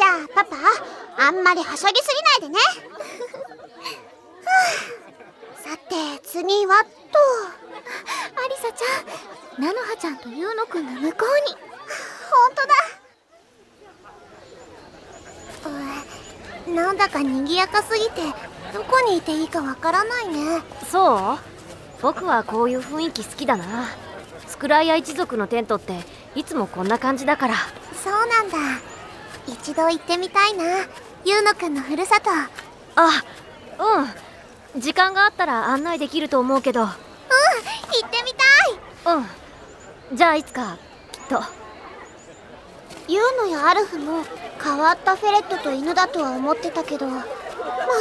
じゃあパパあんまりはしゃぎすぎないでね。さて次はっと。アリサちゃん菜の葉ちゃんとユウノくんが向こうに。本当だ。なんだか賑やかすぎてどこにいていいかわからないね。そう？僕はこういう雰囲気好きだな。スクライア一族のテントっていつもこんな感じだから。そうなんだ一度行ってみたいな。ユウノくんのふるさと。あうん。時間があったら案内できると思うけど。うん行ってみたい。うん。じゃあいつかきっと。ユウノやアルフも変わったフェレットと犬だとは思ってたけどま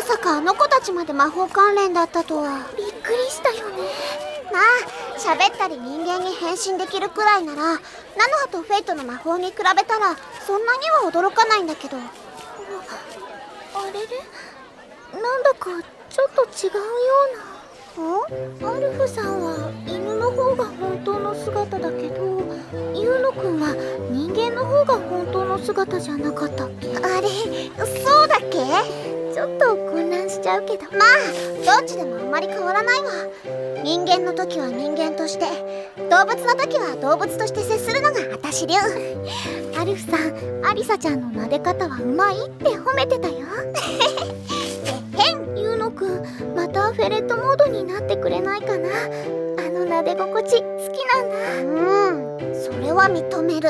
さかあの子たちまで魔法関連だったとは。びっくりしたよね。まあ喋ったり人間に変身できるくらいならナノハとフェイトの魔法に比べたらそんなには驚かないんだけど。あれれ？なんだかちょっと違うような。アルフさんは犬の方が本当の姿だけどユウノくんは人間の方が本当の姿じゃなかったっけ？あれそうだっけ？ちょっとゃうけど。まあどっちでもあんまり変わらないわ。人間の時は人間として動物の時は動物として接するのが私流。アルフさんアリサちゃんの撫で方はうまいって褒めてたよ。えへんユウノくん。またフェレットモードになってくれないかな。あの撫で心地好きなんだ。うん。それは認める。